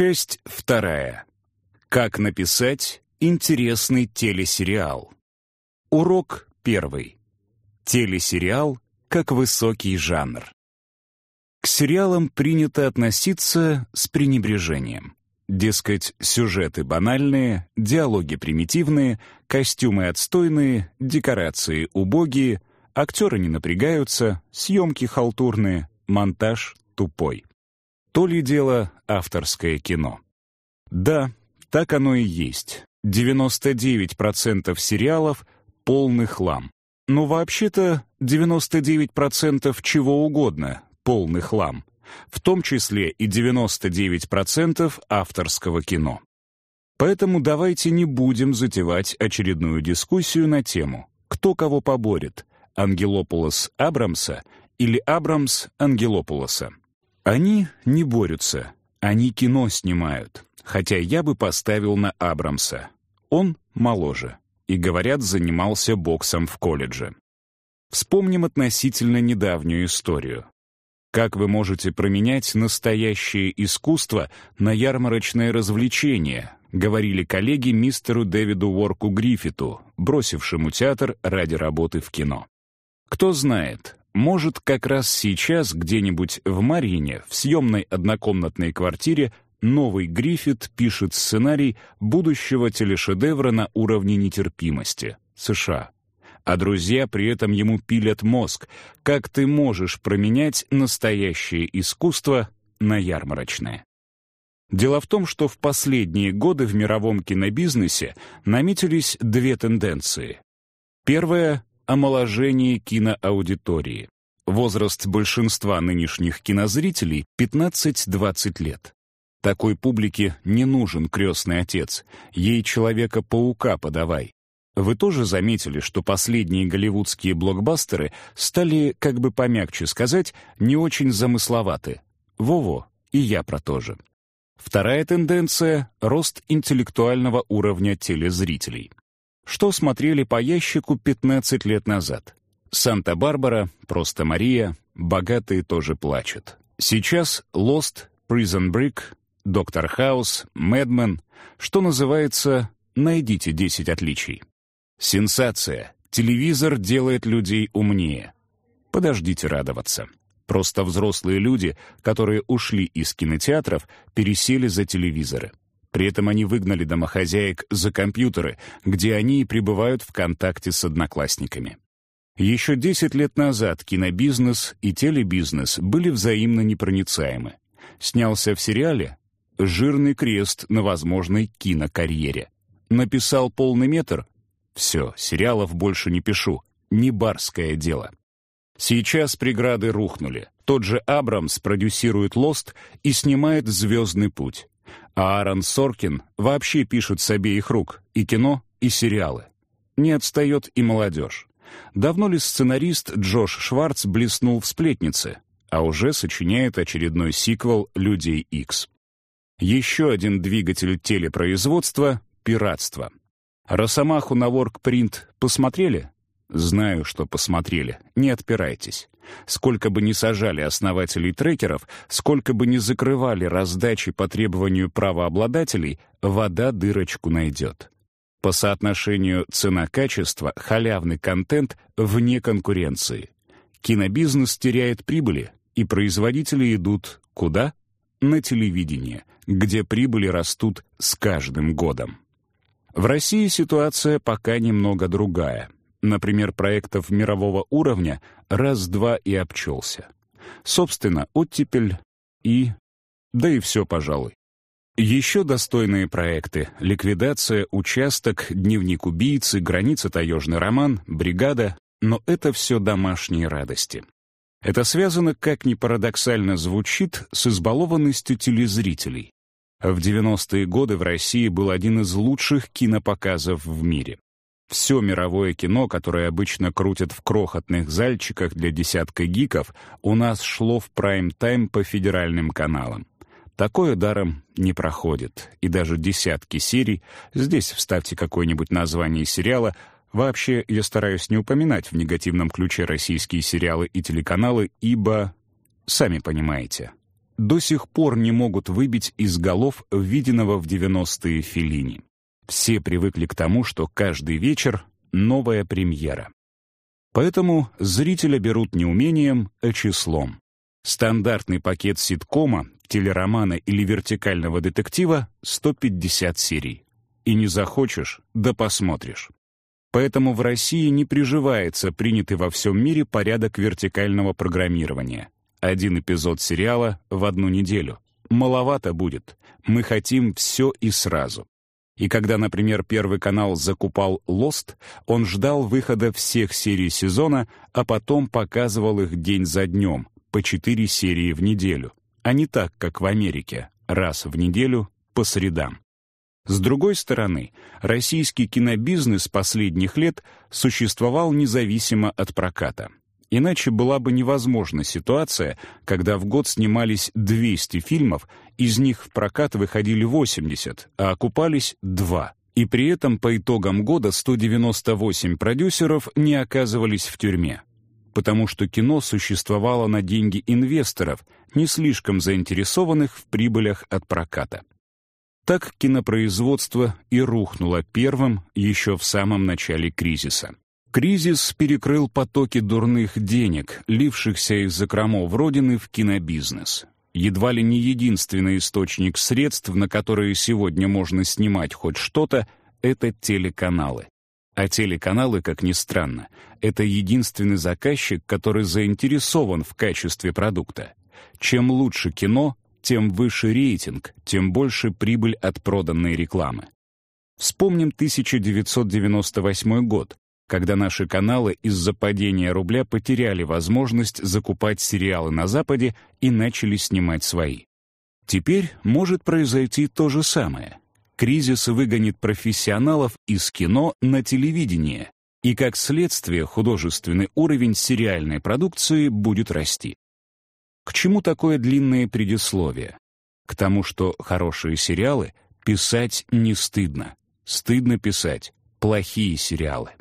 Часть вторая. Как написать интересный телесериал. Урок первый. Телесериал как высокий жанр. К сериалам принято относиться с пренебрежением. Дескать, сюжеты банальные, диалоги примитивные, костюмы отстойные, декорации убогие, актеры не напрягаются, съемки халтурные, монтаж тупой. То ли дело авторское кино. Да, так оно и есть. 99% сериалов — полный хлам. Но вообще-то 99% чего угодно — полный хлам. В том числе и 99% авторского кино. Поэтому давайте не будем затевать очередную дискуссию на тему «Кто кого поборет?» Ангелополос Абрамса или Абрамс Ангелополоса. Они не борются, они кино снимают, хотя я бы поставил на Абрамса. Он моложе и, говорят, занимался боксом в колледже. Вспомним относительно недавнюю историю. Как вы можете променять настоящее искусство на ярмарочное развлечение, говорили коллеги мистеру Дэвиду Уорку Гриффиту, бросившему театр ради работы в кино. Кто знает, может, как раз сейчас где-нибудь в Марине, в съемной однокомнатной квартире, новый Гриффит пишет сценарий будущего телешедевра на уровне нетерпимости — США. А друзья при этом ему пилят мозг. Как ты можешь променять настоящее искусство на ярмарочное? Дело в том, что в последние годы в мировом кинобизнесе наметились две тенденции. Первая омоложение киноаудитории. Возраст большинства нынешних кинозрителей — 15-20 лет. Такой публике не нужен крестный отец, ей Человека-паука подавай. Вы тоже заметили, что последние голливудские блокбастеры стали, как бы помягче сказать, не очень замысловаты. Во-во, и я про то же. Вторая тенденция — рост интеллектуального уровня телезрителей что смотрели по ящику 15 лет назад. «Санта-Барбара», «Просто Мария», «Богатые тоже плачут». Сейчас «Lost», «Prison Break», «Доктор Хаус», «Мэдмен», что называется «Найдите 10 отличий». Сенсация. Телевизор делает людей умнее. Подождите радоваться. Просто взрослые люди, которые ушли из кинотеатров, пересели за телевизоры. При этом они выгнали домохозяек за компьютеры, где они и пребывают в контакте с одноклассниками. Еще 10 лет назад кинобизнес и телебизнес были взаимно непроницаемы. Снялся в сериале «Жирный крест на возможной кинокарьере». Написал полный метр? Все, сериалов больше не пишу. Не барское дело. Сейчас преграды рухнули. Тот же Абрамс продюсирует «Лост» и снимает «Звездный путь». А Аарон Соркин вообще пишет с обеих рук и кино, и сериалы. Не отстает и молодежь. Давно ли сценарист Джош Шварц блеснул в «Сплетнице», а уже сочиняет очередной сиквел «Людей Икс». Еще один двигатель телепроизводства — пиратство. «Росомаху» на WorkPrint посмотрели? Знаю, что посмотрели. Не отпирайтесь. Сколько бы ни сажали основателей трекеров, сколько бы ни закрывали раздачи по требованию правообладателей, вода дырочку найдет. По соотношению цена-качество халявный контент вне конкуренции. Кинобизнес теряет прибыли, и производители идут куда? На телевидение, где прибыли растут с каждым годом. В России ситуация пока немного другая — например, проектов мирового уровня, раз-два и обчелся. Собственно, оттепель и... да и все, пожалуй. Еще достойные проекты — «Ликвидация», «Участок», «Дневник убийцы», «Граница», «Таежный роман», «Бригада», но это все домашние радости. Это связано, как ни парадоксально звучит, с избалованностью телезрителей. В 90-е годы в России был один из лучших кинопоказов в мире. Все мировое кино, которое обычно крутят в крохотных зальчиках для десятка гиков, у нас шло в прайм-тайм по федеральным каналам. Такое даром не проходит, и даже десятки серий, здесь вставьте какое-нибудь название сериала, вообще я стараюсь не упоминать в негативном ключе российские сериалы и телеканалы, ибо, сами понимаете, до сих пор не могут выбить из голов виденного в 90-е Феллини. Все привыкли к тому, что каждый вечер — новая премьера. Поэтому зрителя берут не умением, а числом. Стандартный пакет ситкома, телеромана или вертикального детектива — 150 серий. И не захочешь, да посмотришь. Поэтому в России не приживается принятый во всем мире порядок вертикального программирования. Один эпизод сериала в одну неделю. Маловато будет. Мы хотим все и сразу. И когда, например, Первый канал закупал «Лост», он ждал выхода всех серий сезона, а потом показывал их день за днем, по четыре серии в неделю, а не так, как в Америке, раз в неделю по средам. С другой стороны, российский кинобизнес последних лет существовал независимо от проката. Иначе была бы невозможна ситуация, когда в год снимались 200 фильмов, из них в прокат выходили 80, а окупались 2. И при этом по итогам года 198 продюсеров не оказывались в тюрьме. Потому что кино существовало на деньги инвесторов, не слишком заинтересованных в прибылях от проката. Так кинопроизводство и рухнуло первым еще в самом начале кризиса. Кризис перекрыл потоки дурных денег, лившихся из закромов Родины в кинобизнес. Едва ли не единственный источник средств, на которые сегодня можно снимать хоть что-то, это телеканалы. А телеканалы, как ни странно, это единственный заказчик, который заинтересован в качестве продукта. Чем лучше кино, тем выше рейтинг, тем больше прибыль от проданной рекламы. Вспомним 1998 год, когда наши каналы из-за падения рубля потеряли возможность закупать сериалы на Западе и начали снимать свои. Теперь может произойти то же самое. Кризис выгонит профессионалов из кино на телевидение, и как следствие художественный уровень сериальной продукции будет расти. К чему такое длинное предисловие? К тому, что хорошие сериалы писать не стыдно. Стыдно писать плохие сериалы.